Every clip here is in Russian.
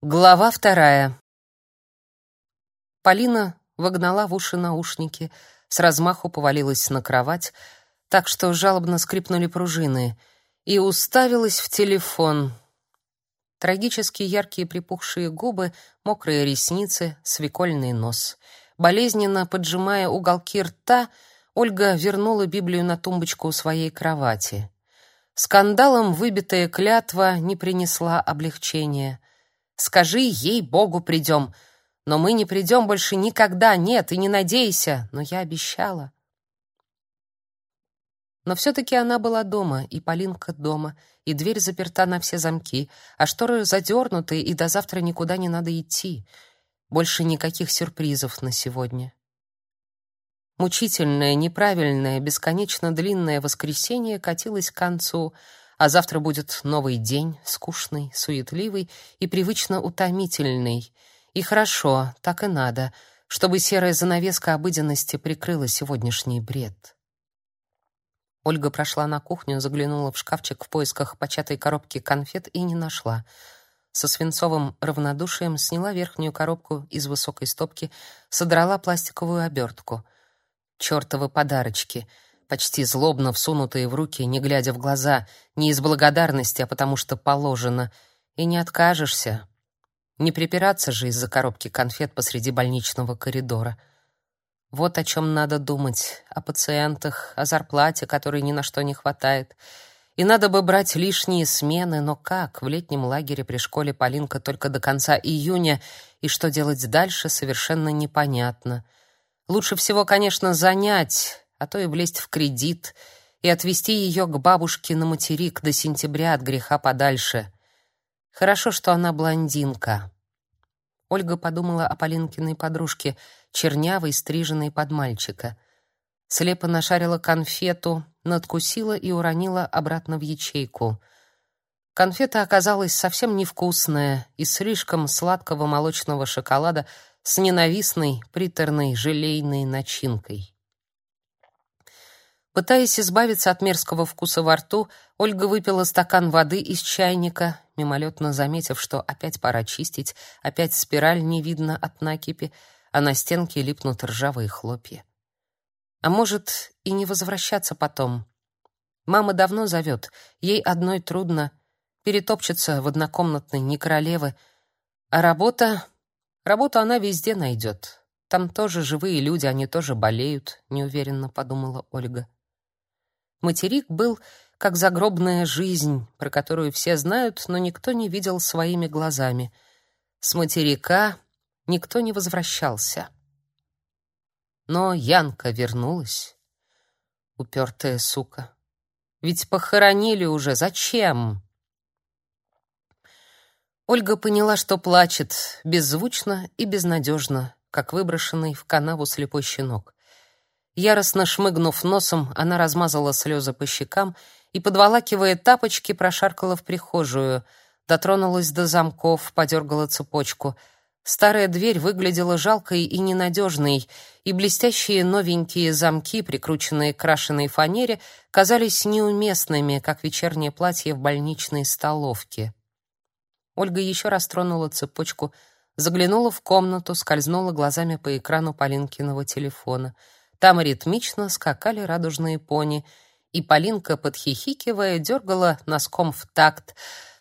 Глава вторая. Полина вогнала в уши наушники, с размаху повалилась на кровать, так что жалобно скрипнули пружины, и уставилась в телефон. Трагически яркие припухшие губы, мокрые ресницы, свекольный нос. Болезненно поджимая уголки рта, Ольга вернула Библию на тумбочку у своей кровати. Скандалом выбитая клятва не принесла облегчения — Скажи, ей-богу, придем. Но мы не придем больше никогда, нет, и не надейся. Но я обещала. Но все-таки она была дома, и Полинка дома, и дверь заперта на все замки, а шторы задернуты, и до завтра никуда не надо идти. Больше никаких сюрпризов на сегодня. Мучительное, неправильное, бесконечно длинное воскресенье катилось к концу — а завтра будет новый день, скучный, суетливый и привычно утомительный. И хорошо, так и надо, чтобы серая занавеска обыденности прикрыла сегодняшний бред. Ольга прошла на кухню, заглянула в шкафчик в поисках початой коробки конфет и не нашла. Со свинцовым равнодушием сняла верхнюю коробку из высокой стопки, содрала пластиковую обертку. Чёртовы подарочки — почти злобно всунутые в руки, не глядя в глаза, не из благодарности, а потому что положено, и не откажешься. Не припираться же из-за коробки конфет посреди больничного коридора. Вот о чем надо думать: о пациентах, о зарплате, которой ни на что не хватает. И надо бы брать лишние смены, но как? В летнем лагере при школе Полинка только до конца июня, и что делать дальше, совершенно непонятно. Лучше всего, конечно, занять а то и влезть в кредит и отвезти ее к бабушке на материк до сентября от греха подальше. Хорошо, что она блондинка. Ольга подумала о Полинкиной подружке, чернявой, стриженной под мальчика. Слепо нашарила конфету, надкусила и уронила обратно в ячейку. Конфета оказалась совсем невкусная, из слишком сладкого молочного шоколада с ненавистной приторной желейной начинкой. Пытаясь избавиться от мерзкого вкуса во рту, Ольга выпила стакан воды из чайника, мимолетно заметив, что опять пора чистить, опять спираль не видно от накипи, а на стенке липнут ржавые хлопья. А может, и не возвращаться потом. Мама давно зовет, ей одной трудно, перетопчется в однокомнатной не королевы, а работа... Работу она везде найдет. Там тоже живые люди, они тоже болеют, неуверенно подумала Ольга. Материк был как загробная жизнь, про которую все знают, но никто не видел своими глазами. С материка никто не возвращался. Но Янка вернулась. Упертая сука. Ведь похоронили уже. Зачем? Ольга поняла, что плачет, беззвучно и безнадежно, как выброшенный в канаву слепой щенок. Яростно шмыгнув носом, она размазала слезы по щекам и, подволакивая тапочки, прошаркала в прихожую, дотронулась до замков, подергала цепочку. Старая дверь выглядела жалкой и ненадежной, и блестящие новенькие замки, прикрученные к крашеной фанере, казались неуместными, как вечернее платье в больничной столовке. Ольга еще раз тронула цепочку, заглянула в комнату, скользнула глазами по экрану Полинкиного телефона — там ритмично скакали радужные пони, и Полинка, подхихикивая, дергала носком в такт,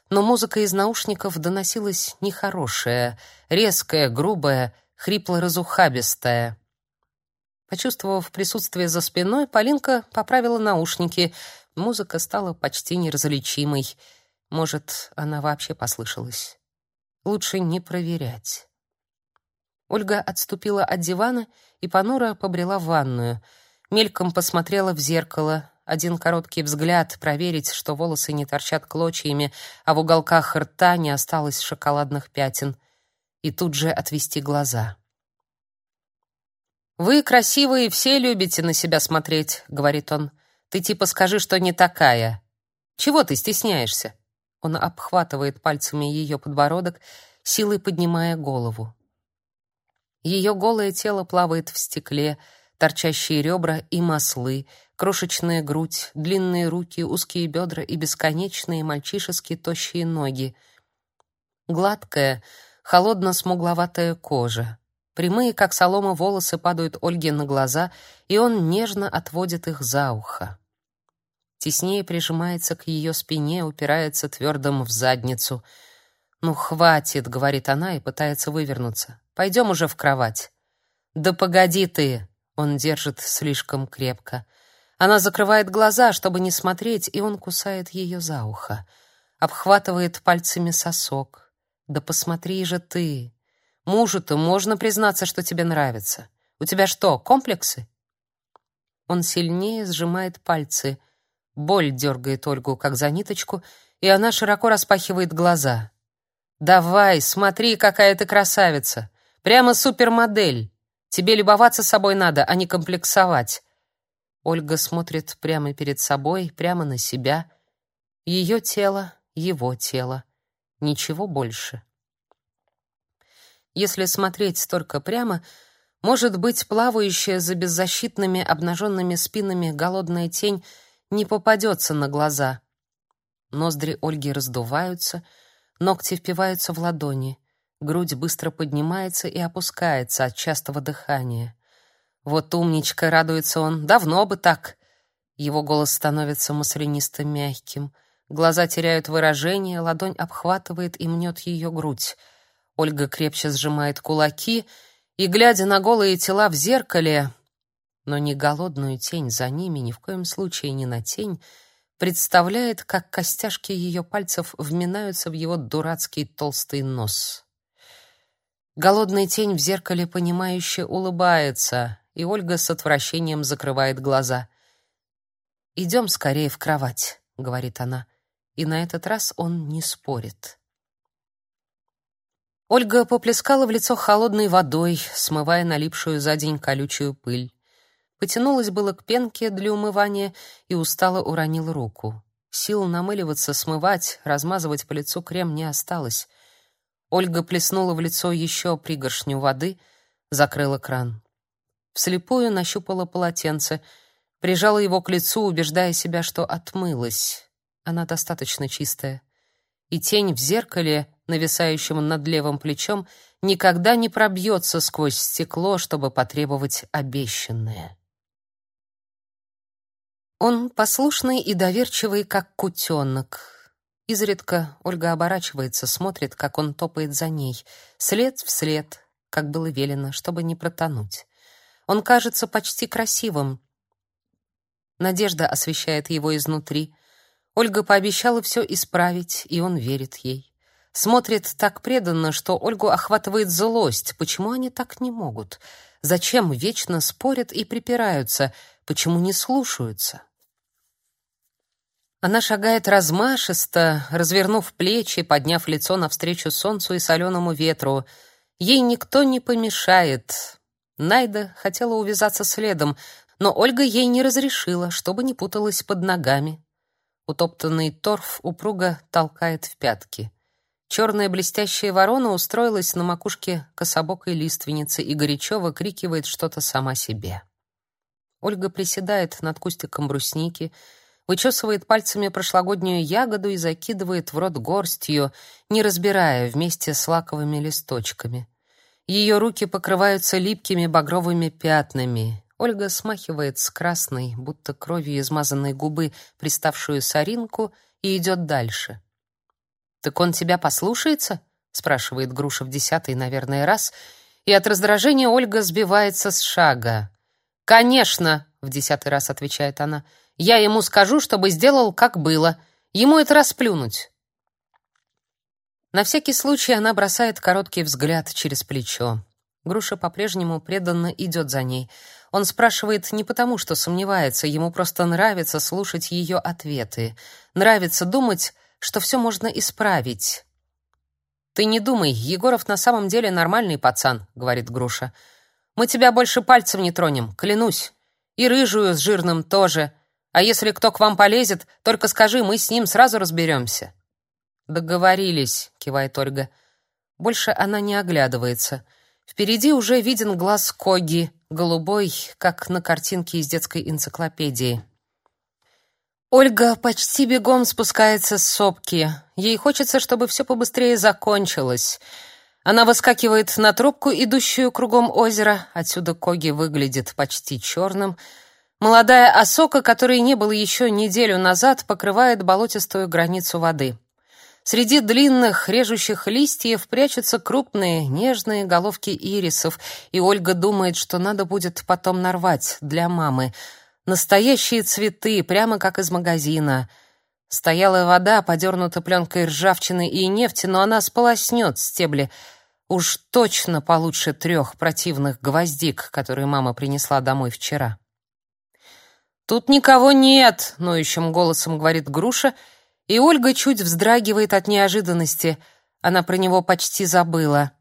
но музыка из наушников доносилась нехорошая, резкая, грубая, хрипло-разухабистая. Почувствовав присутствие за спиной, Полинка поправила наушники. Музыка стала почти неразличимой. Может, она вообще послышалась. Лучше не проверять. Ольга отступила от дивана и понуро побрела в ванную. Мельком посмотрела в зеркало. Один короткий взгляд проверить, что волосы не торчат клочьями, а в уголках рта не осталось шоколадных пятен. И тут же отвести глаза. «Вы красивые, все любите на себя смотреть», — говорит он. «Ты типа скажи, что не такая. Чего ты стесняешься?» Он обхватывает пальцами ее подбородок, силой поднимая голову. Ее голое тело плавает в стекле, торчащие ребра и маслы, крошечная грудь, длинные руки, узкие бедра и бесконечные мальчишеские тощие ноги. Гладкая, холодно-смугловатая кожа. Прямые, как солома, волосы падают Ольге на глаза, и он нежно отводит их за ухо. Теснее прижимается к ее спине, упирается твердым в задницу. «Ну, хватит», — говорит она и пытается вывернуться. «Пойдем уже в кровать». «Да погоди ты!» — он держит слишком крепко. Она закрывает глаза, чтобы не смотреть, и он кусает ее за ухо. Обхватывает пальцами сосок. «Да посмотри же ты! Мужу-то можно признаться, что тебе нравится. У тебя что, комплексы?» Он сильнее сжимает пальцы. Боль дергает Ольгу, как за ниточку, и она широко распахивает глаза. «Давай, смотри, какая ты красавица! Прямо супермодель! Тебе любоваться собой надо, а не комплексовать!» Ольга смотрит прямо перед собой, прямо на себя. Ее тело, его тело. Ничего больше. Если смотреть только прямо, может быть, плавающая за беззащитными обнаженными спинами голодная тень — не попадется на глаза. Ноздри Ольги раздуваются, ногти впиваются в ладони, грудь быстро поднимается и опускается от частого дыхания. Вот умничка, радуется он, давно бы так. Его голос становится маслянисто мягким. Глаза теряют выражение, ладонь обхватывает и мнет ее грудь. Ольга крепче сжимает кулаки и, глядя на голые тела в зеркале, но не голодную тень за ними, ни в коем случае не на тень, представляет, как костяшки ее пальцев вминаются в его дурацкий толстый нос. Голодная тень в зеркале понимающе улыбается, и Ольга с отвращением закрывает глаза. «Идем скорее в кровать», — говорит она, и на этот раз он не спорит. Ольга поплескала в лицо холодной водой, смывая налипшую за день колючую пыль. Потянулась было к пенке для умывания и устало уронила руку. Сил намыливаться, смывать, размазывать по лицу крем не осталось. Ольга плеснула в лицо еще пригоршню воды, закрыла кран. Вслепую нащупала полотенце, прижала его к лицу, убеждая себя, что отмылась. Она достаточно чистая. И тень в зеркале, нависающем над левым плечом, никогда не пробьется сквозь стекло, чтобы потребовать обещанное. Он послушный и доверчивый, как кутенок. Изредка Ольга оборачивается, смотрит, как он топает за ней, след в след, как было велено, чтобы не протонуть. Он кажется почти красивым. Надежда освещает его изнутри. Ольга пообещала все исправить, и он верит ей. Смотрит так преданно, что Ольгу охватывает злость. Почему они так не могут? Зачем вечно спорят и припираются? Почему не слушаются? Она шагает размашисто, развернув плечи, подняв лицо навстречу солнцу и соленому ветру. Ей никто не помешает. Найда хотела увязаться следом, но Ольга ей не разрешила, чтобы не путалась под ногами. Утоптанный торф упруго толкает в пятки. Черная блестящая ворона устроилась на макушке кособокой лиственницы и горячо выкрикивает что-то сама себе. Ольга приседает над кустиком брусники, вычесывает пальцами прошлогоднюю ягоду и закидывает в рот горстью, не разбирая вместе с лаковыми листочками. Ее руки покрываются липкими багровыми пятнами. Ольга смахивает с красной, будто кровью измазанной губы, приставшую соринку и идет дальше. «Так он тебя послушается?» — спрашивает Груша в десятый, наверное, раз, и от раздражения Ольга сбивается с шага. «Конечно!» — в десятый раз отвечает она — я ему скажу, чтобы сделал, как было. Ему это расплюнуть. На всякий случай она бросает короткий взгляд через плечо. Груша по-прежнему преданно идет за ней. Он спрашивает не потому, что сомневается, ему просто нравится слушать ее ответы. Нравится думать, что все можно исправить. «Ты не думай, Егоров на самом деле нормальный пацан», — говорит Груша. «Мы тебя больше пальцем не тронем, клянусь. И рыжую с жирным тоже. А если кто к вам полезет, только скажи, мы с ним сразу разберемся». «Договорились», — кивает Ольга. Больше она не оглядывается. Впереди уже виден глаз Коги, голубой, как на картинке из детской энциклопедии. Ольга почти бегом спускается с сопки. Ей хочется, чтобы все побыстрее закончилось. Она выскакивает на тропку, идущую кругом озера. Отсюда Коги выглядит почти черным. Молодая осока, которой не было еще неделю назад, покрывает болотистую границу воды. Среди длинных, режущих листьев прячутся крупные, нежные головки ирисов, и Ольга думает, что надо будет потом нарвать для мамы. Настоящие цветы, прямо как из магазина. Стояла вода, подернута пленкой ржавчины и нефти, но она сполоснет стебли. Уж точно получше трех противных гвоздик, которые мама принесла домой вчера. «Тут никого нет», — ноющим голосом говорит Груша — и Ольга чуть вздрагивает от неожиданности. Она про него почти забыла.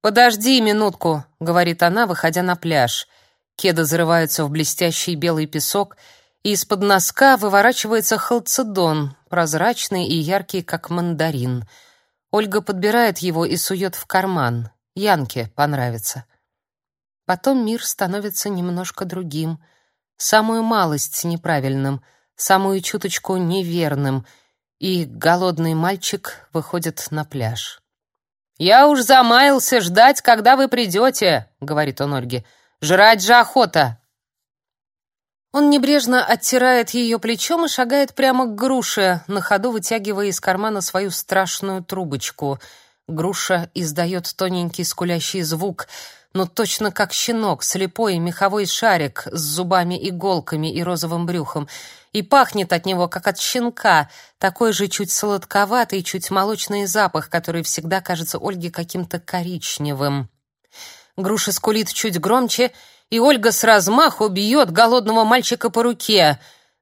«Подожди минутку», — говорит она, выходя на пляж. Кеды зарываются в блестящий белый песок, и из-под носка выворачивается халцедон, прозрачный и яркий, как мандарин. Ольга подбирает его и сует в карман. Янке понравится. Потом мир становится немножко другим, самую малость неправильным, самую чуточку неверным — и голодный мальчик выходит на пляж. «Я уж замаялся ждать, когда вы придете», — говорит он Ольге. «Жрать же охота!» Он небрежно оттирает ее плечом и шагает прямо к груше, на ходу вытягивая из кармана свою страшную трубочку. Груша издает тоненький скулящий звук — но точно как щенок, слепой меховой шарик с зубами-иголками и розовым брюхом, и пахнет от него, как от щенка, такой же чуть сладковатый, чуть молочный запах, который всегда кажется Ольге каким-то коричневым. Груша скулит чуть громче, и Ольга с размаху бьет голодного мальчика по руке.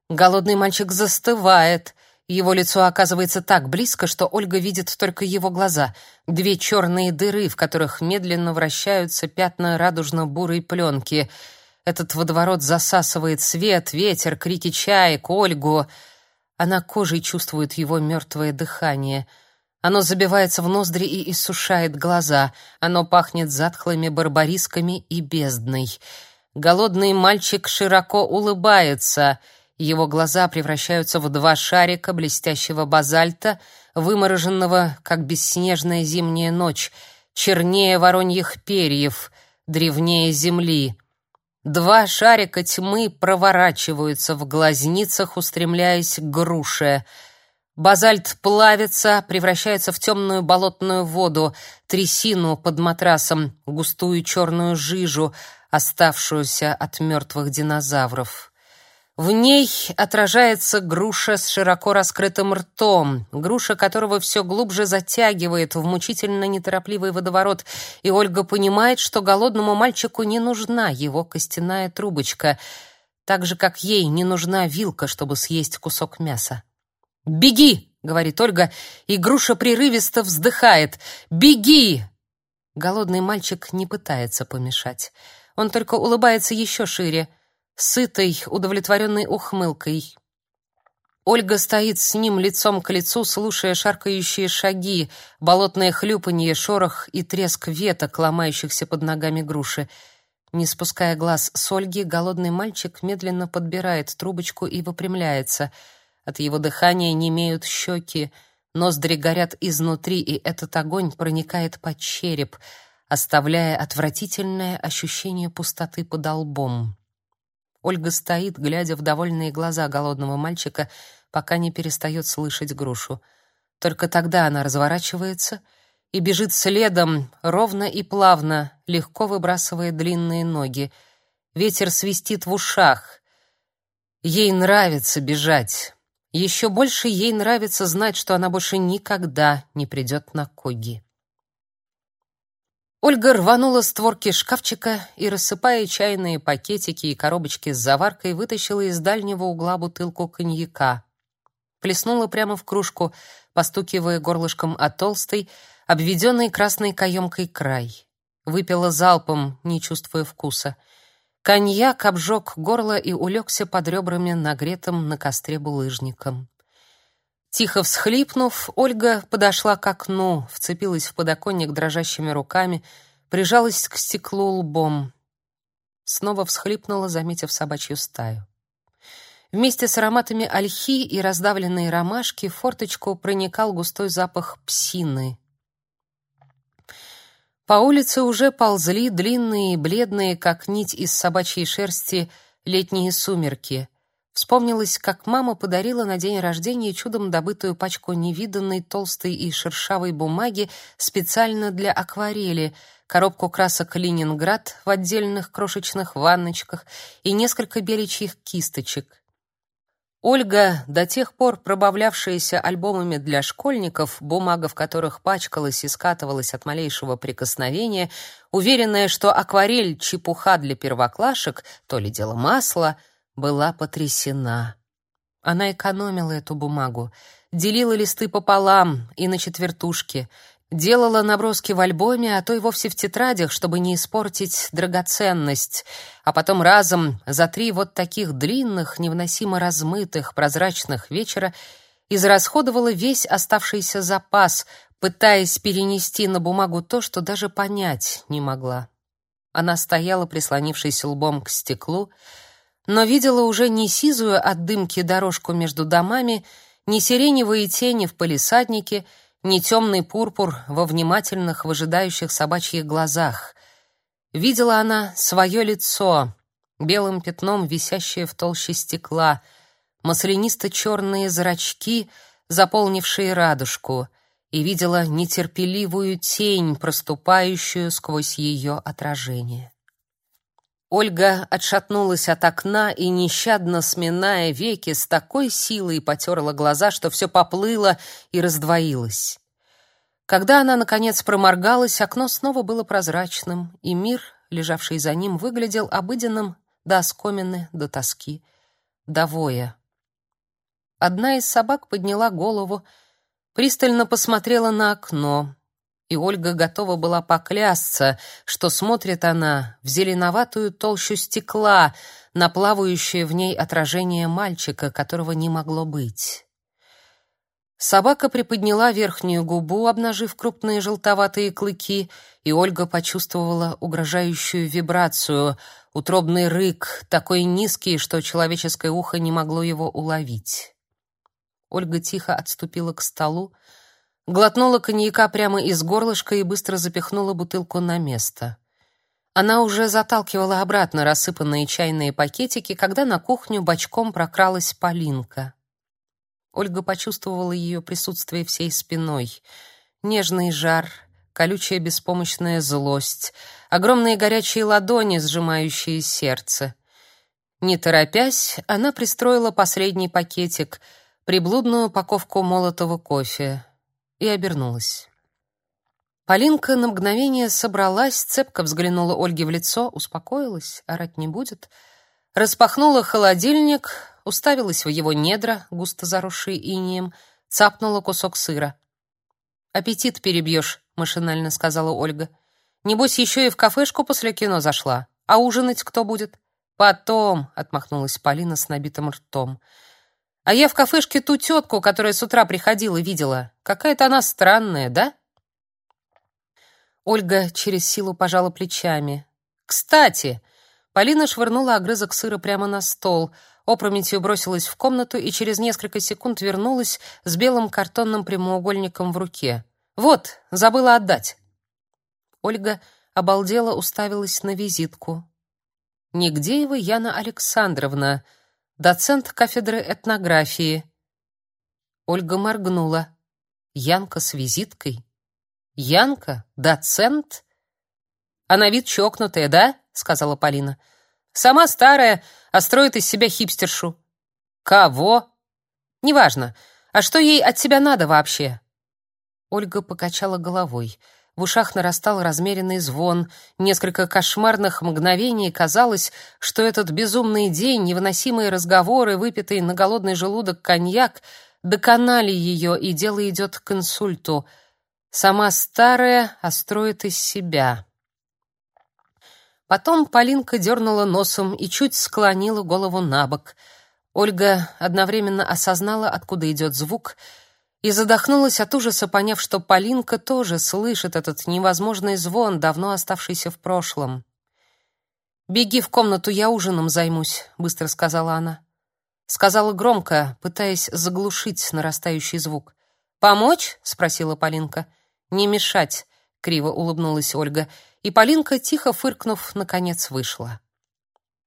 Голодный мальчик застывает — его лицо оказывается так близко, что Ольга видит только его глаза, две черные дыры, в которых медленно вращаются пятна радужно-бурой пленки. Этот водоворот засасывает свет, ветер, крики чаек, Ольгу. Она кожей чувствует его мертвое дыхание. Оно забивается в ноздри и иссушает глаза. Оно пахнет затхлыми барбарисками и бездной. Голодный мальчик широко улыбается — его глаза превращаются в два шарика блестящего базальта, вымороженного, как бесснежная зимняя ночь, чернее вороньих перьев, древнее земли. Два шарика тьмы проворачиваются в глазницах, устремляясь к груше. Базальт плавится, превращается в темную болотную воду, трясину под матрасом, густую черную жижу, оставшуюся от мертвых динозавров. В ней отражается груша с широко раскрытым ртом, груша которого все глубже затягивает в мучительно неторопливый водоворот, и Ольга понимает, что голодному мальчику не нужна его костяная трубочка, так же, как ей не нужна вилка, чтобы съесть кусок мяса. «Беги!» — говорит Ольга, и груша прерывисто вздыхает. «Беги!» Голодный мальчик не пытается помешать. Он только улыбается еще шире — сытой, удовлетворенной ухмылкой. Ольга стоит с ним лицом к лицу, слушая шаркающие шаги, болотное хлюпанье, шорох и треск веток, ломающихся под ногами груши. Не спуская глаз с Ольги, голодный мальчик медленно подбирает трубочку и выпрямляется. От его дыхания немеют щеки, ноздри горят изнутри, и этот огонь проникает под череп, оставляя отвратительное ощущение пустоты под лбом. Ольга стоит, глядя в довольные глаза голодного мальчика, пока не перестает слышать грушу. Только тогда она разворачивается и бежит следом, ровно и плавно, легко выбрасывая длинные ноги. Ветер свистит в ушах. Ей нравится бежать. Еще больше ей нравится знать, что она больше никогда не придет на Коги. Ольга рванула створки шкафчика и, рассыпая чайные пакетики и коробочки с заваркой, вытащила из дальнего угла бутылку коньяка. Плеснула прямо в кружку, постукивая горлышком о толстый, обведенный красной каемкой край. Выпила залпом, не чувствуя вкуса. Коньяк обжег горло и улегся под ребрами нагретым на костре булыжником. Тихо всхлипнув, Ольга подошла к окну, вцепилась в подоконник дрожащими руками, прижалась к стеклу лбом. Снова всхлипнула, заметив собачью стаю. Вместе с ароматами ольхи и раздавленной ромашки в форточку проникал густой запах псины. По улице уже ползли длинные, бледные, как нить из собачьей шерсти, летние сумерки. Вспомнилось, как мама подарила на день рождения чудом добытую пачку невиданной толстой и шершавой бумаги специально для акварели, коробку красок Ленинград в отдельных крошечных ванночках и несколько беличьих кисточек. Ольга, до тех пор пробавлявшаяся альбомами для школьников, бумага в которых пачкалась и скатывалась от малейшего прикосновения, уверенная, что акварель — чепуха для первоклашек, то ли дело масла, была потрясена. Она экономила эту бумагу, делила листы пополам и на четвертушки — Делала наброски в альбоме, а то и вовсе в тетрадях, чтобы не испортить драгоценность, а потом разом за три вот таких длинных, невыносимо размытых, прозрачных вечера израсходовала весь оставшийся запас, пытаясь перенести на бумагу то, что даже понять не могла. Она стояла, прислонившись лбом к стеклу, но видела уже не сизую от дымки дорожку между домами, не сиреневые тени в палисаднике — не темный пурпур во внимательных, выжидающих собачьих глазах. Видела она свое лицо, белым пятном висящее в толще стекла, маслянисто-черные зрачки, заполнившие радужку, и видела нетерпеливую тень, проступающую сквозь ее отражение. Ольга отшатнулась от окна и, нещадно сминая веки, с такой силой потерла глаза, что все поплыло и раздвоилось. Когда она, наконец, проморгалась, окно снова было прозрачным, и мир, лежавший за ним, выглядел обыденным до оскомины, до тоски, до воя. Одна из собак подняла голову, пристально посмотрела на окно, и Ольга готова была поклясться, что смотрит она в зеленоватую толщу стекла, на плавающее в ней отражение мальчика, которого не могло быть. Собака приподняла верхнюю губу, обнажив крупные желтоватые клыки, и Ольга почувствовала угрожающую вибрацию, утробный рык, такой низкий, что человеческое ухо не могло его уловить. Ольга тихо отступила к столу, глотнула коньяка прямо из горлышка и быстро запихнула бутылку на место. Она уже заталкивала обратно рассыпанные чайные пакетики, когда на кухню бочком прокралась Полинка. Ольга почувствовала ее присутствие всей спиной. Нежный жар, колючая беспомощная злость, огромные горячие ладони, сжимающие сердце. Не торопясь, она пристроила последний пакетик, приблудную упаковку молотого кофе и обернулась. Полинка на мгновение собралась, цепко взглянула Ольге в лицо, успокоилась, орать не будет, распахнула холодильник, уставилась в его недра, густо заросшие инеем, цапнула кусок сыра. «Аппетит перебьешь», — машинально сказала Ольга. «Небось, еще и в кафешку после кино зашла. А ужинать кто будет?» «Потом», — отмахнулась Полина с набитым ртом. А я в кафешке ту тетку, которая с утра приходила, видела. Какая-то она странная, да? Ольга через силу пожала плечами. Кстати, Полина швырнула огрызок сыра прямо на стол, опрометью бросилась в комнату и через несколько секунд вернулась с белым картонным прямоугольником в руке. Вот, забыла отдать. Ольга обалдела уставилась на визитку. Нигдеева Яна Александровна, доцент кафедры этнографии. Ольга моргнула. Янка с визиткой? Янка? Доцент? А на вид чокнутая, да? сказала Полина. Сама старая, а строит из себя хипстершу. Кого? Неважно. А что ей от тебя надо вообще? Ольга покачала головой. В ушах нарастал размеренный звон. Несколько кошмарных мгновений казалось, что этот безумный день, невыносимые разговоры, выпитый на голодный желудок коньяк доконали ее, и дело идет к инсульту. Сама старая, а строит из себя. Потом Полинка дернула носом и чуть склонила голову на бок. Ольга одновременно осознала, откуда идет звук, и задохнулась от ужаса, поняв, что Полинка тоже слышит этот невозможный звон, давно оставшийся в прошлом. «Беги в комнату, я ужином займусь», — быстро сказала она. Сказала громко, пытаясь заглушить нарастающий звук. «Помочь?» — спросила Полинка. «Не мешать. криво улыбнулась Ольга, и Полинка, тихо фыркнув, наконец вышла.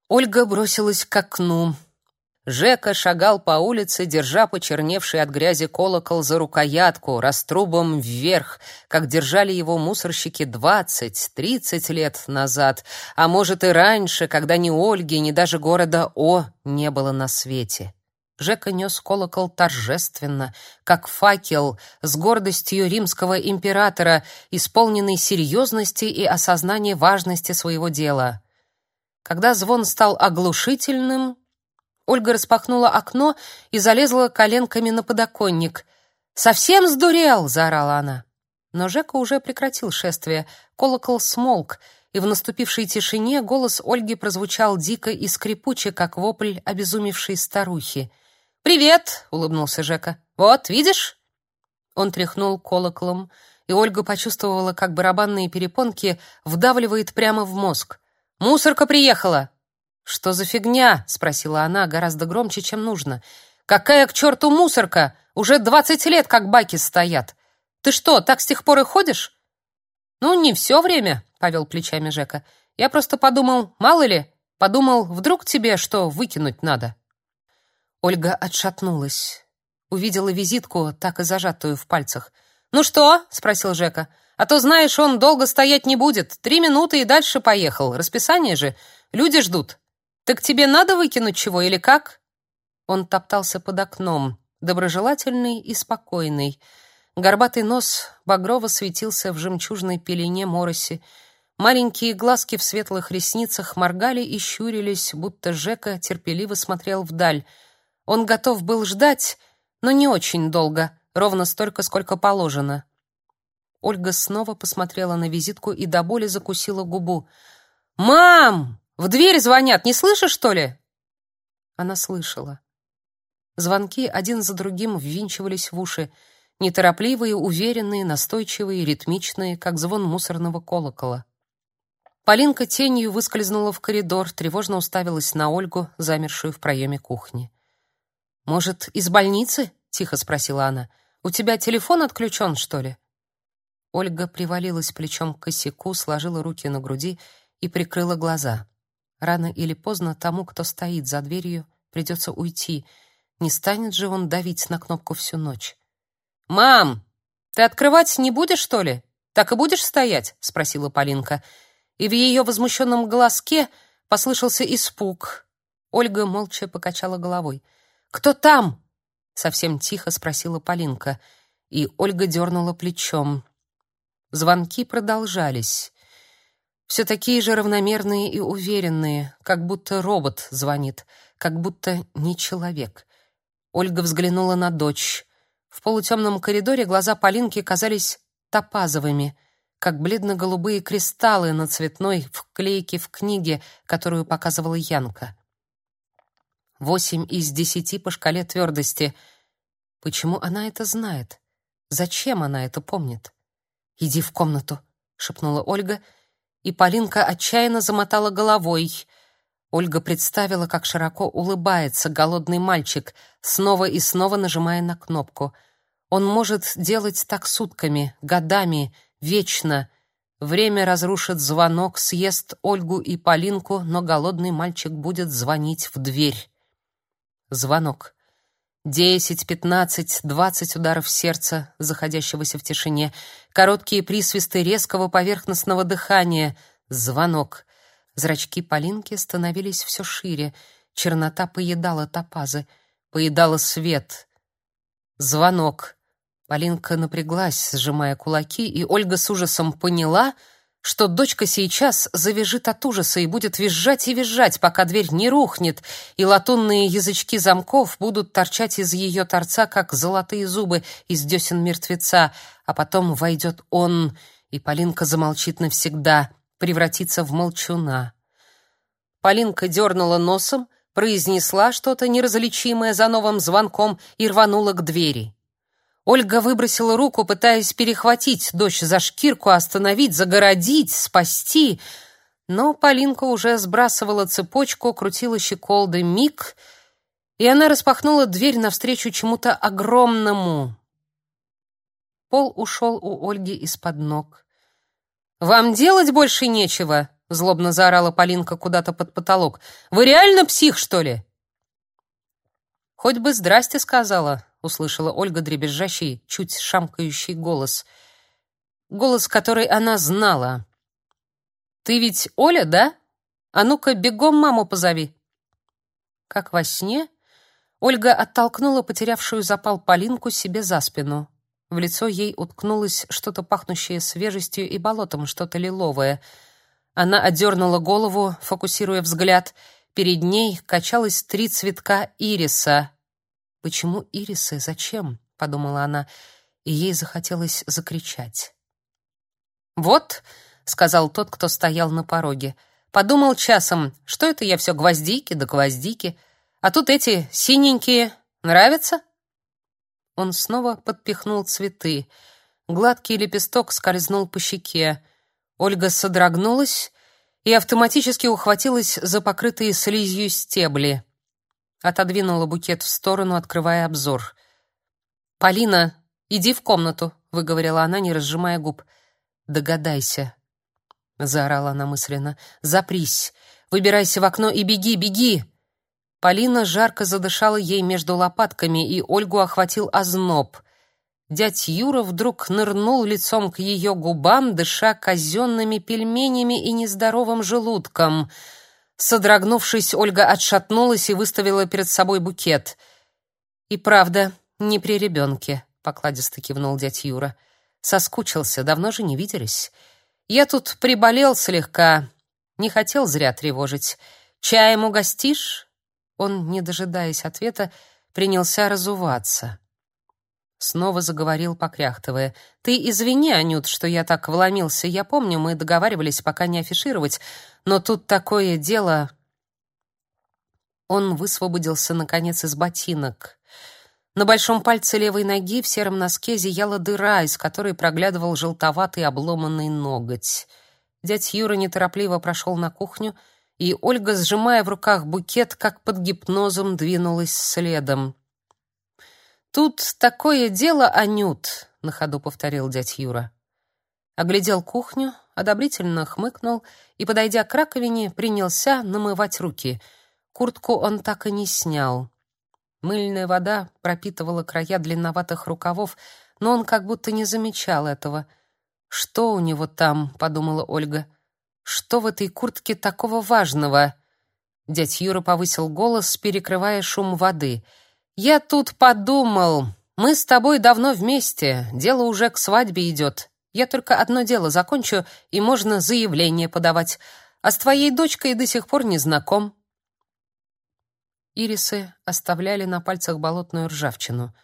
Ольга бросилась к окну. Жека шагал по улице, держа почерневший от грязи колокол за рукоятку, раструбом вверх, как держали его мусорщики двадцать, тридцать лет назад, а может и раньше, когда ни Ольги, ни даже города О не было на свете. Жека нес колокол торжественно, как факел, с гордостью римского императора, исполненный серьезности и осознания важности своего дела. Когда звон стал оглушительным, Ольга распахнула окно и залезла коленками на подоконник. «Совсем сдурел!» — заорала она. Но Жека уже прекратил шествие. Колокол смолк, и в наступившей тишине голос Ольги прозвучал дико и скрипуче, как вопль обезумевшей старухи. «Привет!» — улыбнулся Жека. «Вот, видишь?» Он тряхнул колоколом, и Ольга почувствовала, как барабанные перепонки вдавливает прямо в мозг. «Мусорка приехала!» «Что за фигня?» — спросила она гораздо громче, чем нужно. «Какая к черту мусорка? Уже двадцать лет как баки стоят. Ты что, так с тех пор и ходишь?» «Ну, не все время», — повел плечами Жека. «Я просто подумал, мало ли, подумал, вдруг тебе что выкинуть надо». Ольга отшатнулась. Увидела визитку, так и зажатую в пальцах. «Ну что?» — спросил Жека. «А то, знаешь, он долго стоять не будет. Три минуты и дальше поехал. Расписание же. Люди ждут». Так тебе надо выкинуть чего или как? Он топтался под окном, доброжелательный и спокойный. Горбатый нос багрово светился в жемчужной пелене мороси. Маленькие глазки в светлых ресницах моргали и щурились, будто Жека терпеливо смотрел вдаль. Он готов был ждать, но не очень долго, ровно столько, сколько положено. Ольга снова посмотрела на визитку и до боли закусила губу. «Мам!» В дверь звонят, не слышишь, что ли?» Она слышала. Звонки один за другим ввинчивались в уши, неторопливые, уверенные, настойчивые, ритмичные, как звон мусорного колокола. Полинка тенью выскользнула в коридор, тревожно уставилась на Ольгу, замершую в проеме кухни. «Может, из больницы?» — тихо спросила она. «У тебя телефон отключен, что ли?» Ольга привалилась плечом к косяку, сложила руки на груди и прикрыла глаза. Рано или поздно тому, кто стоит за дверью, придется уйти. Не станет же он давить на кнопку всю ночь. «Мам, ты открывать не будешь, что ли? Так и будешь стоять?» — спросила Полинка. И в ее возмущенном голоске послышался испуг. Ольга молча покачала головой. «Кто там?» — совсем тихо спросила Полинка. И Ольга дернула плечом. Звонки продолжались. Все такие же равномерные и уверенные, как будто робот звонит, как будто не человек. Ольга взглянула на дочь. В полутемном коридоре глаза Полинки казались топазовыми, как бледно-голубые кристаллы на цветной вклейке в книге, которую показывала Янка. Восемь из десяти по шкале твердости. Почему она это знает? Зачем она это помнит? «Иди в комнату», — шепнула Ольга, — и Полинка отчаянно замотала головой. Ольга представила, как широко улыбается голодный мальчик, снова и снова нажимая на кнопку. Он может делать так сутками, годами, вечно. Время разрушит звонок, съест Ольгу и Полинку, но голодный мальчик будет звонить в дверь. Звонок. Десять, пятнадцать, двадцать ударов сердца, заходящегося в тишине, короткие присвисты резкого поверхностного дыхания, звонок. Зрачки Полинки становились все шире, чернота поедала топазы, поедала свет. Звонок. Полинка напряглась, сжимая кулаки, и Ольга с ужасом поняла — что дочка сейчас завяжет от ужаса и будет визжать и визжать, пока дверь не рухнет, и латунные язычки замков будут торчать из ее торца, как золотые зубы из десен мертвеца, а потом войдет он, и Полинка замолчит навсегда, превратится в молчуна. Полинка дернула носом, произнесла что-то неразличимое за новым звонком и рванула к двери. Ольга выбросила руку, пытаясь перехватить дочь за шкирку, остановить, загородить, спасти. Но Полинка уже сбрасывала цепочку, крутила щеколды миг, и она распахнула дверь навстречу чему-то огромному. Пол ушел у Ольги из-под ног. Вам делать больше нечего, злобно заорала Полинка куда-то под потолок. Вы реально псих, что ли? Хоть бы здрасте сказала, услышала Ольга дребезжащий, чуть шамкающий голос. Голос, который она знала. Ты ведь Оля, да? А ну-ка, бегом маму позови. Как во сне, Ольга оттолкнула потерявшую запал Полинку себе за спину. В лицо ей уткнулось что-то пахнущее свежестью и болотом, что-то лиловое. Она отдернула голову, фокусируя взгляд. Перед ней качалось три цветка ириса. «Почему ирисы? Зачем?» — подумала она, и ей захотелось закричать. «Вот», — сказал тот, кто стоял на пороге, — подумал часом, что это я все гвоздики да гвоздики, а тут эти синенькие. Нравятся? Он снова подпихнул цветы. Гладкий лепесток скользнул по щеке. Ольга содрогнулась и автоматически ухватилась за покрытые слизью стебли. Отодвинула букет в сторону, открывая обзор. «Полина, иди в комнату», — выговорила она, не разжимая губ. «Догадайся», — заорала она мысленно. «Запрись, выбирайся в окно и беги, беги!» Полина жарко задышала ей между лопатками, и Ольгу охватил озноб. Дядь Юра вдруг нырнул лицом к ее губам, дыша казенными пельменями и нездоровым желудком. Содрогнувшись, Ольга отшатнулась и выставила перед собой букет. «И правда, не при ребенке», — покладисто кивнул дядь Юра. «Соскучился, давно же не виделись. Я тут приболел слегка, не хотел зря тревожить. Чаем угостишь?» Он, не дожидаясь ответа, принялся разуваться. Снова заговорил, покряхтывая. «Ты извини, Анют, что я так вломился. Я помню, мы договаривались пока не афишировать, но тут такое дело...» Он высвободился, наконец, из ботинок. На большом пальце левой ноги в сером носке зияла дыра, из которой проглядывал желтоватый обломанный ноготь. Дядь Юра неторопливо прошел на кухню, и Ольга, сжимая в руках букет, как под гипнозом двинулась следом. Тут такое дело, Анют, на ходу повторил дядь Юра. Оглядел кухню, одобрительно хмыкнул и, подойдя к раковине, принялся намывать руки. Куртку он так и не снял. Мыльная вода пропитывала края длинноватых рукавов, но он как будто не замечал этого. Что у него там, подумала Ольга. Что в этой куртке такого важного? Дядь Юра повысил голос, перекрывая шум воды. Я тут подумал, мы с тобой давно вместе, дело уже к свадьбе идет. Я только одно дело закончу, и можно заявление подавать. А с твоей дочкой до сих пор не знаком. Ирисы оставляли на пальцах болотную ржавчину.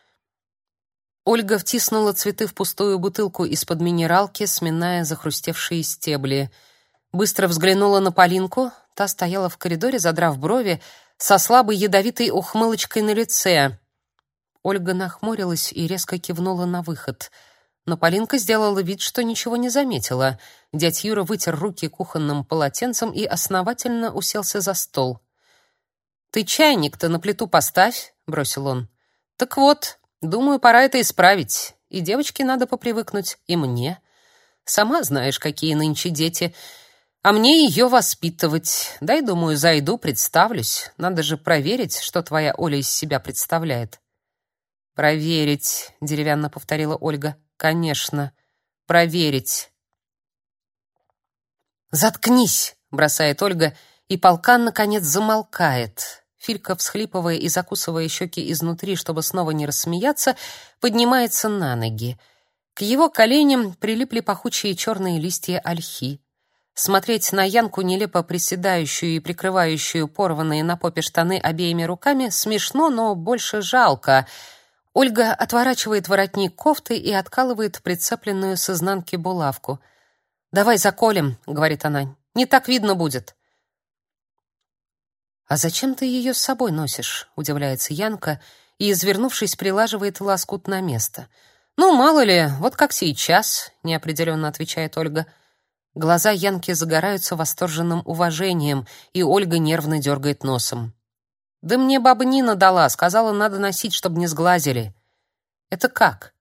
Ольга втиснула цветы в пустую бутылку из-под минералки, сминая захрустевшие стебли — Быстро взглянула на Полинку, та стояла в коридоре, задрав брови, со слабой ядовитой ухмылочкой на лице. Ольга нахмурилась и резко кивнула на выход. Но Полинка сделала вид, что ничего не заметила. Дядь Юра вытер руки кухонным полотенцем и основательно уселся за стол. «Ты чайник-то на плиту поставь», — бросил он. «Так вот, думаю, пора это исправить. И девочке надо попривыкнуть, и мне. Сама знаешь, какие нынче дети. А мне ее воспитывать. Дай, думаю, зайду, представлюсь. Надо же проверить, что твоя Оля из себя представляет. Проверить, деревянно повторила Ольга. Конечно, проверить. Заткнись, бросает Ольга, и полкан наконец замолкает. Филька, всхлипывая и закусывая щеки изнутри, чтобы снова не рассмеяться, поднимается на ноги. К его коленям прилипли пахучие черные листья ольхи. Смотреть на Янку, нелепо приседающую и прикрывающую порванные на попе штаны обеими руками, смешно, но больше жалко. Ольга отворачивает воротник кофты и откалывает прицепленную с изнанки булавку. «Давай заколем», — говорит она. «Не так видно будет». «А зачем ты ее с собой носишь?» — удивляется Янка и, извернувшись, прилаживает лоскут на место. «Ну, мало ли, вот как сейчас», — неопределенно отвечает Ольга. Глаза Янки загораются восторженным уважением, и Ольга нервно дергает носом. «Да мне баба Нина дала, сказала, надо носить, чтобы не сглазили». «Это как?»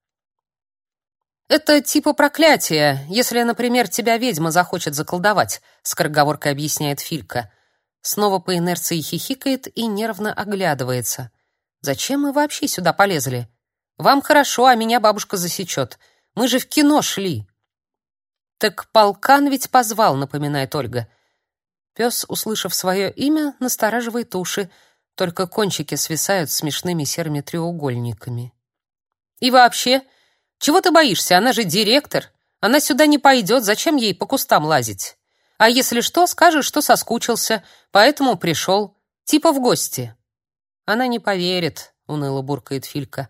Это типа проклятия, если, например, тебя ведьма захочет заколдовать, скороговоркой объясняет Филька. Снова по инерции хихикает и нервно оглядывается. Зачем мы вообще сюда полезли? Вам хорошо, а меня бабушка засечет. Мы же в кино шли. Так полкан ведь позвал, напоминает Ольга. Пес, услышав свое имя, настораживает уши, только кончики свисают смешными серыми треугольниками. И вообще, чего ты боишься? Она же директор. Она сюда не пойдет, зачем ей по кустам лазить? А если что, скажешь, что соскучился, поэтому пришел, типа в гости. Она не поверит, уныло буркает Филька.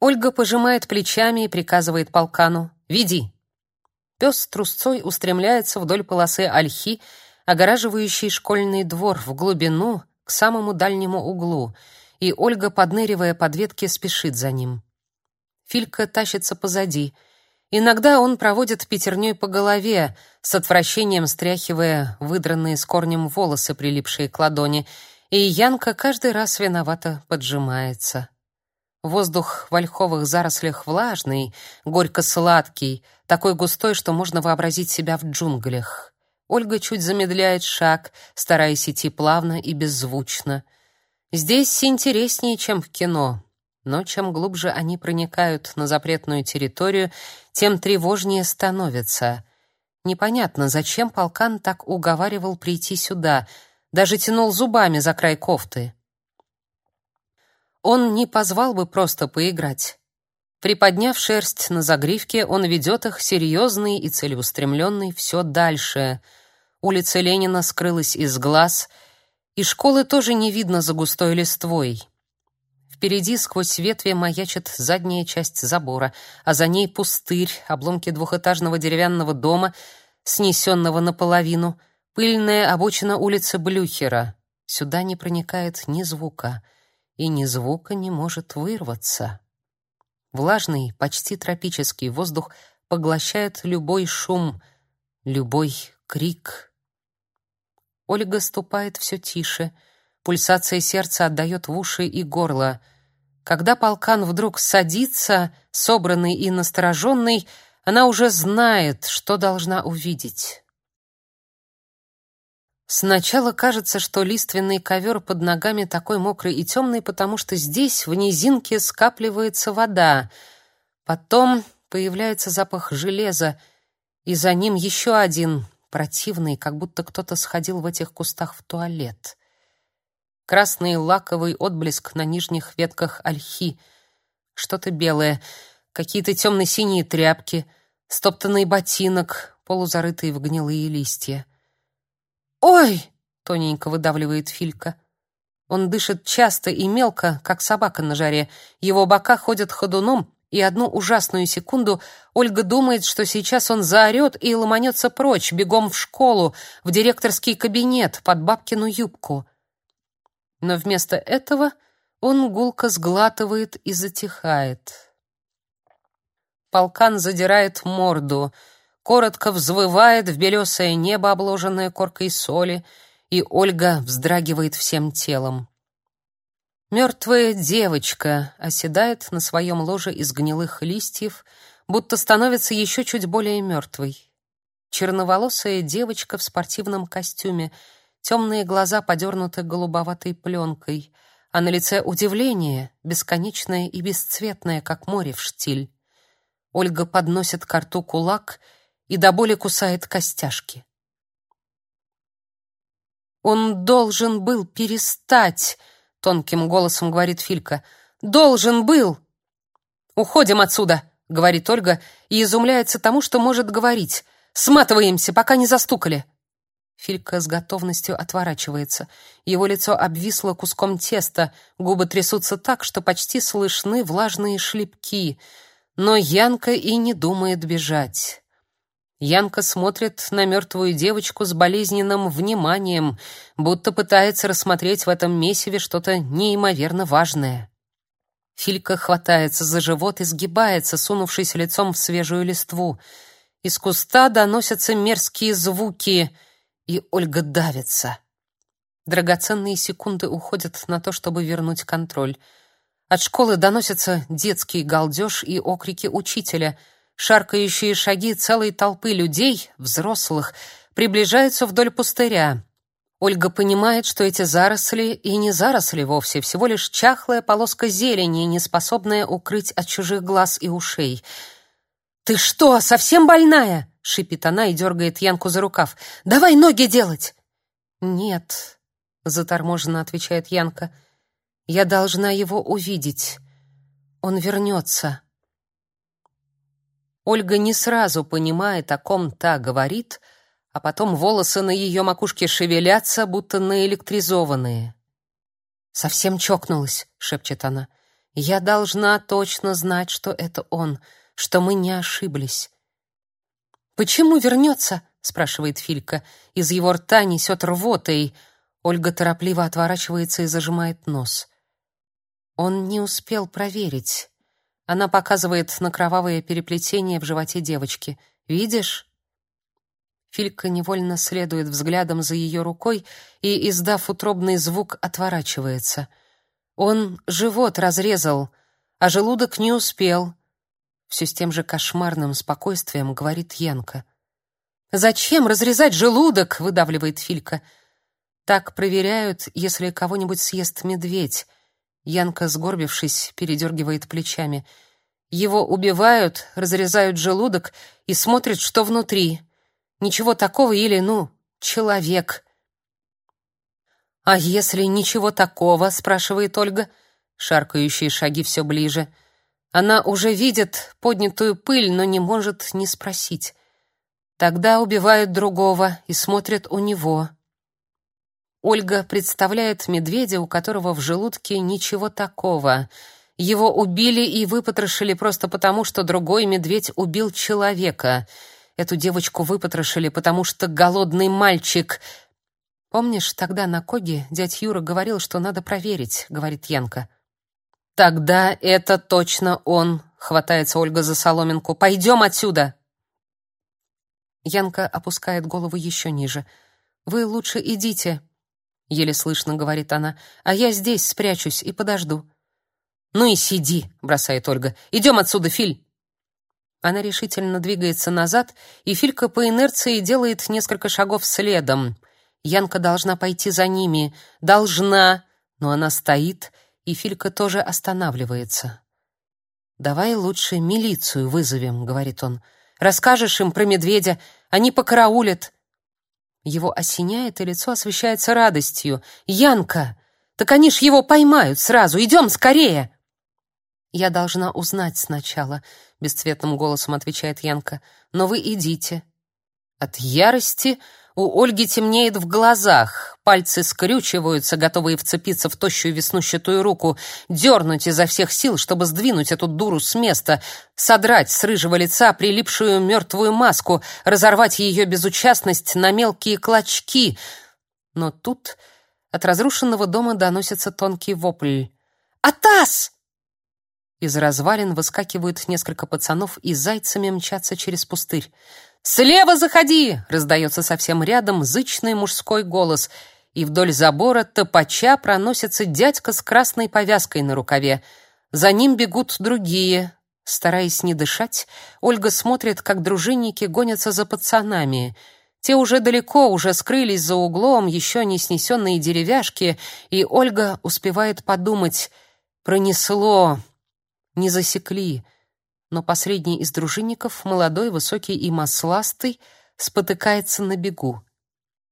Ольга пожимает плечами и приказывает полкану: "Веди". Пес трусцой устремляется вдоль полосы ольхи, огораживающей школьный двор в глубину, к самому дальнему углу, и Ольга, подныривая под ветки, спешит за ним. Филька тащится позади. Иногда он проводит пятерней по голове, с отвращением стряхивая выдранные с корнем волосы, прилипшие к ладони, и Янка каждый раз виновато поджимается. Воздух в ольховых зарослях влажный, горько-сладкий, такой густой, что можно вообразить себя в джунглях. Ольга чуть замедляет шаг, стараясь идти плавно и беззвучно. Здесь интереснее, чем в кино. Но чем глубже они проникают на запретную территорию, тем тревожнее становится. Непонятно, зачем полкан так уговаривал прийти сюда, даже тянул зубами за край кофты. Он не позвал бы просто поиграть. Приподняв шерсть на загривке, он ведет их серьезный и целеустремленный все дальше. Улица Ленина скрылась из глаз, и школы тоже не видно за густой листвой. Впереди сквозь ветви маячит задняя часть забора, а за ней пустырь, обломки двухэтажного деревянного дома, снесенного наполовину, пыльная обочина улицы Блюхера. Сюда не проникает ни звука, и ни звука не может вырваться. Влажный, почти тропический воздух поглощает любой шум, любой крик. Ольга ступает все тише — Пульсация сердца отдает в уши и горло. Когда полкан вдруг садится, собранный и настороженный, она уже знает, что должна увидеть. Сначала кажется, что лиственный ковер под ногами такой мокрый и темный, потому что здесь, в низинке, скапливается вода. Потом появляется запах железа, и за ним еще один, противный, как будто кто-то сходил в этих кустах в туалет красный лаковый отблеск на нижних ветках ольхи, что-то белое, какие-то темно-синие тряпки, стоптанный ботинок, полузарытый в гнилые листья. «Ой!» — тоненько выдавливает Филька. Он дышит часто и мелко, как собака на жаре. Его бока ходят ходуном, и одну ужасную секунду Ольга думает, что сейчас он заорет и ломанется прочь, бегом в школу, в директорский кабинет, под бабкину юбку — но вместо этого он гулко сглатывает и затихает. Полкан задирает морду, коротко взвывает в белесое небо, обложенное коркой соли, и Ольга вздрагивает всем телом. Мертвая девочка оседает на своем ложе из гнилых листьев, будто становится еще чуть более мертвой. Черноволосая девочка в спортивном костюме — Темные глаза подернуты голубоватой пленкой, а на лице удивление, бесконечное и бесцветное, как море в штиль. Ольга подносит к рту кулак и до боли кусает костяшки. «Он должен был перестать», — тонким голосом говорит Филька. «Должен был!» «Уходим отсюда», — говорит Ольга и изумляется тому, что может говорить. «Сматываемся, пока не застукали». Филька с готовностью отворачивается. Его лицо обвисло куском теста, губы трясутся так, что почти слышны влажные шлепки. Но Янка и не думает бежать. Янка смотрит на мертвую девочку с болезненным вниманием, будто пытается рассмотреть в этом месиве что-то неимоверно важное. Филька хватается за живот и сгибается, сунувшись лицом в свежую листву. Из куста доносятся мерзкие звуки — и Ольга давится. Драгоценные секунды уходят на то, чтобы вернуть контроль. От школы доносятся детский галдеж и окрики учителя. Шаркающие шаги целой толпы людей, взрослых, приближаются вдоль пустыря. Ольга понимает, что эти заросли и не заросли вовсе, всего лишь чахлая полоска зелени, не способная укрыть от чужих глаз и ушей. «Ты что, совсем больная?» — шипит она и дергает Янку за рукав. «Давай ноги делать!» «Нет», — заторможенно отвечает Янка. «Я должна его увидеть. Он вернется». Ольга не сразу понимает, о ком та говорит, — а потом волосы на ее макушке шевелятся, будто наэлектризованные. «Совсем чокнулась», — шепчет она. «Я должна точно знать, что это он, что мы не ошиблись». «Почему вернется?» — спрашивает Филька. Из его рта несет рвотой. Ольга торопливо отворачивается и зажимает нос. Он не успел проверить. Она показывает на кровавое переплетение в животе девочки. «Видишь?» Филька невольно следует взглядом за ее рукой и, издав утробный звук, отворачивается. Он живот разрезал, а желудок не успел. Все с тем же кошмарным спокойствием говорит Янка. «Зачем разрезать желудок?» — выдавливает Филька. «Так проверяют, если кого-нибудь съест медведь». Янка, сгорбившись, передергивает плечами. «Его убивают, разрезают желудок и смотрят, что внутри». Ничего такого или, ну, человек. А если ничего такого, спрашивает Ольга. Шаркающие шаги все ближе. Она уже видит поднятую пыль, но не может не спросить. Тогда убивают другого и смотрят у него. Ольга представляет медведя, у которого в желудке ничего такого. Его убили и выпотрошили просто потому, что другой медведь убил человека — Эту девочку выпотрошили, потому что голодный мальчик. Помнишь, тогда на Коге дядь Юра говорил, что надо проверить, говорит Янка. Тогда это точно он, хватается Ольга за соломинку. Пойдем отсюда. Янка опускает голову еще ниже. Вы лучше идите, еле слышно говорит она. А я здесь спрячусь и подожду. Ну и сиди, бросает Ольга. Идем отсюда, Филь. Она решительно двигается назад, и Филька по инерции делает несколько шагов следом. Янка должна пойти за ними. Должна! Но она стоит, и Филька тоже останавливается. «Давай лучше милицию вызовем», — говорит он. «Расскажешь им про медведя, они покараулят». Его осеняет, и лицо освещается радостью. «Янка! Так они ж его поймают сразу! Идем скорее!» «Я должна узнать сначала», — бесцветным голосом отвечает Янка. «Но вы идите». От ярости у Ольги темнеет в глазах, пальцы скрючиваются, готовые вцепиться в тощую веснущатую руку, дернуть изо всех сил, чтобы сдвинуть эту дуру с места, содрать с рыжего лица прилипшую мертвую маску, разорвать ее безучастность на мелкие клочки. Но тут от разрушенного дома доносится тонкий вопль. «Атас!» Из развалин выскакивают несколько пацанов и зайцами мчатся через пустырь. «Слева заходи!» — раздается совсем рядом зычный мужской голос, и вдоль забора топача проносится дядька с красной повязкой на рукаве. За ним бегут другие. Стараясь не дышать, Ольга смотрит, как дружинники гонятся за пацанами. Те уже далеко, уже скрылись за углом, еще не снесенные деревяшки, и Ольга успевает подумать «Пронесло, не засекли, но последний из дружинников, молодой, высокий и масластый, спотыкается на бегу.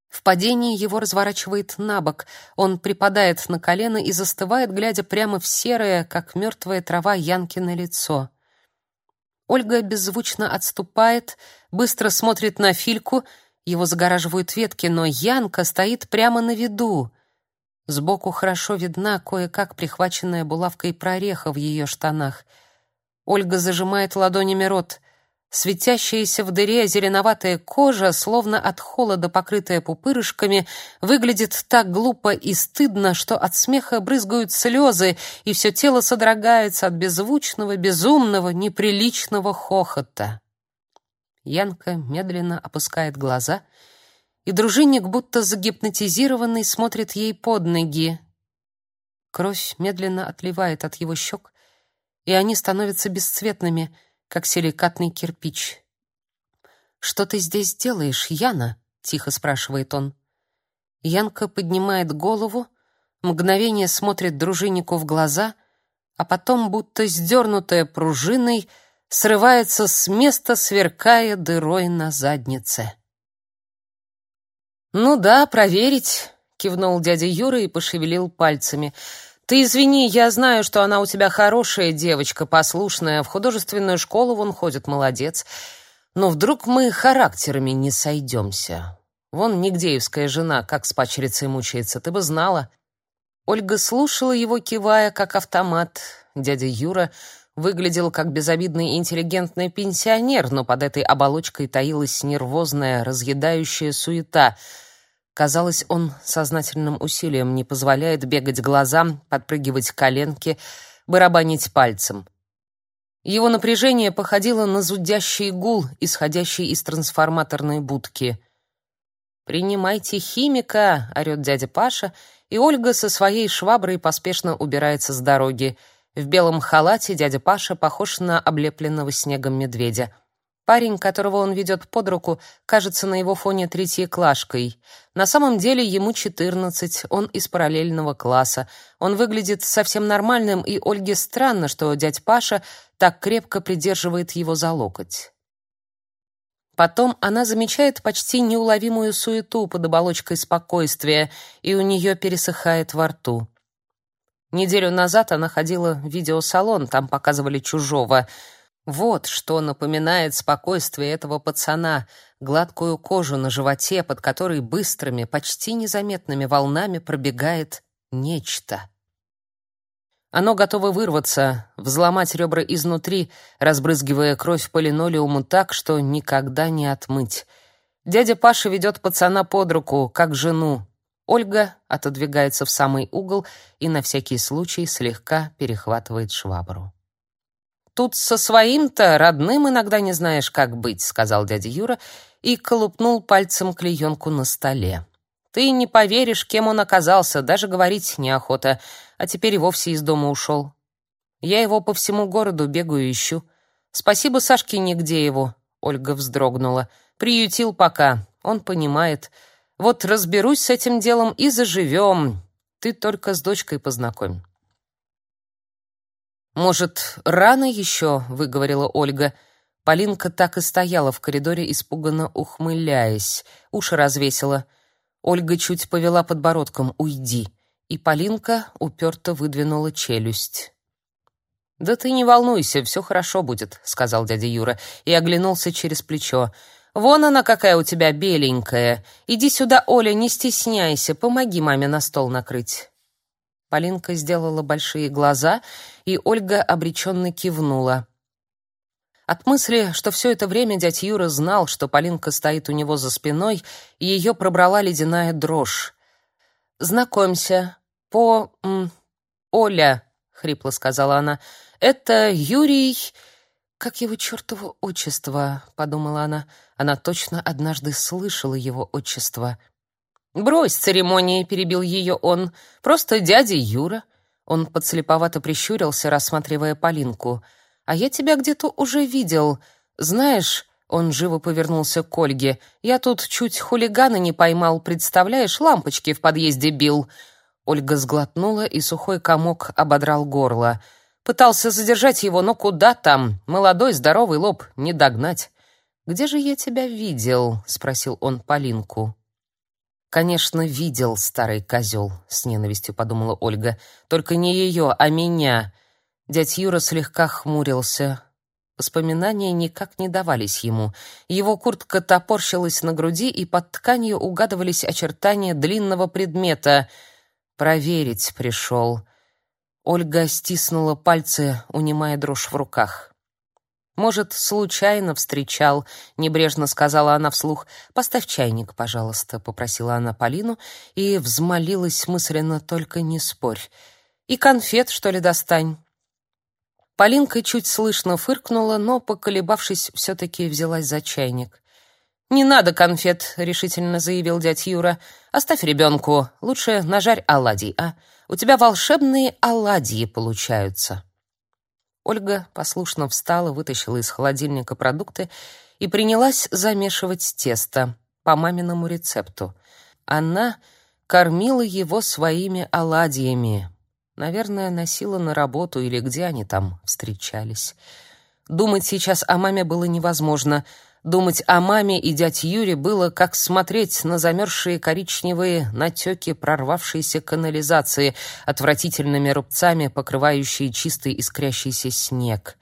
В падении его разворачивает на бок. Он припадает на колено и застывает, глядя прямо в серое, как мертвая трава, Янкино лицо. Ольга беззвучно отступает, быстро смотрит на Фильку, его загораживают ветки, но Янка стоит прямо на виду. Сбоку хорошо видна кое-как прихваченная булавкой прореха в ее штанах. Ольга зажимает ладонями рот. Светящаяся в дыре зеленоватая кожа, словно от холода покрытая пупырышками, выглядит так глупо и стыдно, что от смеха брызгают слезы, и все тело содрогается от беззвучного, безумного, неприличного хохота. Янка медленно опускает глаза — и дружинник, будто загипнотизированный, смотрит ей под ноги. Кровь медленно отливает от его щек, и они становятся бесцветными, как силикатный кирпич. «Что ты здесь делаешь, Яна?» — тихо спрашивает он. Янка поднимает голову, мгновение смотрит дружиннику в глаза, а потом, будто сдернутая пружиной, срывается с места, сверкая дырой на заднице. «Ну да, проверить», — кивнул дядя Юра и пошевелил пальцами. «Ты извини, я знаю, что она у тебя хорошая девочка, послушная, в художественную школу вон ходит, молодец. Но вдруг мы характерами не сойдемся. Вон Нигдеевская жена, как с пачерицей мучается, ты бы знала». Ольга слушала его, кивая, как автомат. Дядя Юра выглядел как безобидный интеллигентный пенсионер, но под этой оболочкой таилась нервозная, разъедающая суета. Казалось, он сознательным усилием не позволяет бегать глазам, подпрыгивать коленки, барабанить пальцем. Его напряжение походило на зудящий гул, исходящий из трансформаторной будки. «Принимайте химика!» — орёт дядя Паша, и Ольга со своей шваброй поспешно убирается с дороги. В белом халате дядя Паша похож на облепленного снегом медведя. Парень, которого он ведет под руку, кажется на его фоне третьеклашкой. На самом деле ему 14, он из параллельного класса. Он выглядит совсем нормальным, и Ольге странно, что дядь Паша так крепко придерживает его за локоть. Потом она замечает почти неуловимую суету под оболочкой спокойствия, и у нее пересыхает во рту. Неделю назад она ходила в видеосалон, там показывали чужого. Вот что напоминает спокойствие этого пацана, гладкую кожу на животе, под которой быстрыми, почти незаметными волнами пробегает нечто. Оно готово вырваться, взломать ребра изнутри, разбрызгивая кровь по линолеуму так, что никогда не отмыть. Дядя Паша ведет пацана под руку, как жену. Ольга отодвигается в самый угол и на всякий случай слегка перехватывает швабру. «Тут со своим-то родным иногда не знаешь, как быть», — сказал дядя Юра и колупнул пальцем клеенку на столе. Ты не поверишь, кем он оказался, даже говорить неохота, а теперь и вовсе из дома ушел. Я его по всему городу бегаю ищу. Спасибо Сашке нигде его, Ольга вздрогнула. Приютил пока, он понимает. Вот разберусь с этим делом и заживем. Ты только с дочкой познакомь. Может, рано еще, выговорила Ольга. Полинка так и стояла в коридоре, испуганно ухмыляясь. Уши развесила. Ольга чуть повела подбородком «Уйди», и Полинка уперто выдвинула челюсть. «Да ты не волнуйся, все хорошо будет», — сказал дядя Юра и оглянулся через плечо. «Вон она какая у тебя беленькая. Иди сюда, Оля, не стесняйся, помоги маме на стол накрыть». Полинка сделала большие глаза, и Ольга обреченно кивнула. От мысли, что все это время дядь Юра знал, что Полинка стоит у него за спиной, ее пробрала ледяная дрожь. «Знакомься, по... М, Оля», — хрипло сказала она, — «это Юрий...» «Как его чертово отчество?» — подумала она. Она точно однажды слышала его отчество. «Брось церемонии», — перебил ее он. «Просто дядя Юра». Он подслеповато прищурился, рассматривая Полинку — а я тебя где-то уже видел. Знаешь, он живо повернулся к Ольге. Я тут чуть хулигана не поймал, представляешь, лампочки в подъезде бил. Ольга сглотнула, и сухой комок ободрал горло. Пытался задержать его, но куда там? Молодой, здоровый лоб, не догнать. Где же я тебя видел? спросил он Полинку. Конечно, видел старый козел», — с ненавистью подумала Ольга. Только не ее, а меня. Дядь Юра слегка хмурился. Воспоминания никак не давались ему. Его куртка топорщилась на груди, и под тканью угадывались очертания длинного предмета. Проверить пришел. Ольга стиснула пальцы, унимая дрожь в руках. Может, случайно встречал, небрежно сказала она вслух. Поставь чайник, пожалуйста, попросила она Полину и взмолилась мысленно: только не спорь. И конфет, что ли, достань. Полинка чуть слышно фыркнула, но, поколебавшись, все-таки взялась за чайник. «Не надо конфет», — решительно заявил дядь Юра. «Оставь ребенку. Лучше нажарь оладий, а? У тебя волшебные оладьи получаются. Ольга послушно встала, вытащила из холодильника продукты и принялась замешивать тесто по маминому рецепту. Она кормила его своими оладьями. Наверное, носила на работу или где они там встречались. Думать сейчас о маме было невозможно. Думать о маме и дяде Юре было как смотреть на замерзшие коричневые натеки прорвавшейся канализации, отвратительными рубцами, покрывающие чистый искрящийся снег.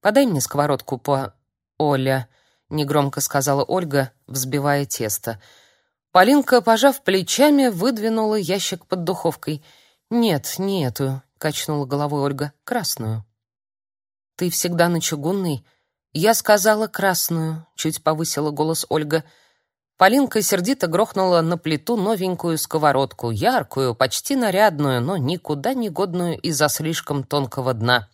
«Подай мне сковородку по... Оля», — негромко сказала Ольга, взбивая тесто. Полинка, пожав плечами, выдвинула ящик под духовкой. «Нет, не эту», — качнула головой Ольга, — «красную». «Ты всегда на чугунной?» «Я сказала красную», — чуть повысила голос Ольга. Полинка сердито грохнула на плиту новенькую сковородку, яркую, почти нарядную, но никуда не годную из-за слишком тонкого дна.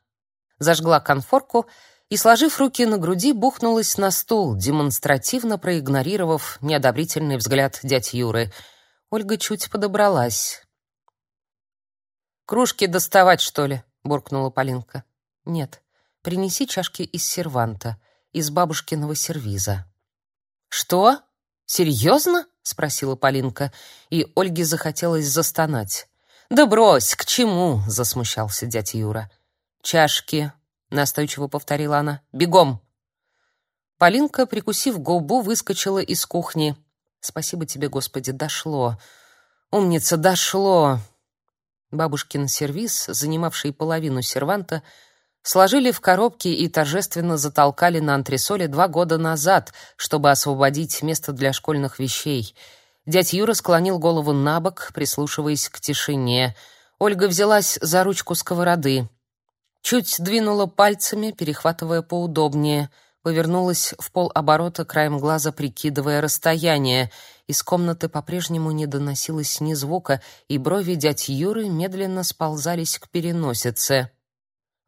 Зажгла конфорку и, сложив руки на груди, бухнулась на стул, демонстративно проигнорировав неодобрительный взгляд дяди Юры. Ольга чуть подобралась. «Кружки доставать, что ли?» — буркнула Полинка. «Нет». Принеси чашки из серванта, из бабушкиного сервиза. Что? Серьезно? спросила Полинка, и Ольге захотелось застонать. Да брось, к чему? засмущался дядя Юра. Чашки, настойчиво повторила она. Бегом. Полинка, прикусив губу, выскочила из кухни. Спасибо тебе, Господи, дошло. Умница, дошло. Бабушкин сервиз, занимавший половину серванта, сложили в коробки и торжественно затолкали на антресоле два года назад, чтобы освободить место для школьных вещей. Дядь Юра склонил голову на бок, прислушиваясь к тишине. Ольга взялась за ручку сковороды. Чуть двинула пальцами, перехватывая поудобнее, повернулась в полоборота краем глаза, прикидывая расстояние. Из комнаты по-прежнему не доносилось ни звука, и брови дядь Юры медленно сползались к переносице.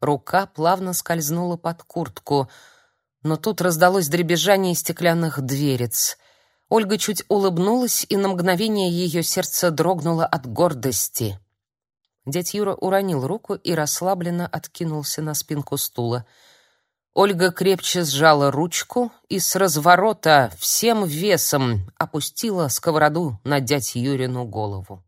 Рука плавно скользнула под куртку, но тут раздалось дребезжание стеклянных дверец. Ольга чуть улыбнулась, и на мгновение ее сердце дрогнуло от гордости. Дядь Юра уронил руку и расслабленно откинулся на спинку стула. Ольга крепче сжала ручку и с разворота всем весом опустила сковороду на дядь Юрину голову.